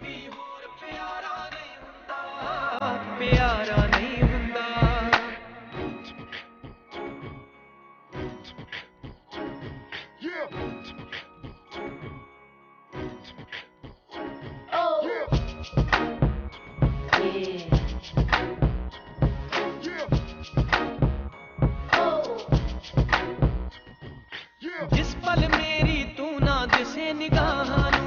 Oh. Oh. जिस पल मेरी तू ना दिसे निगाह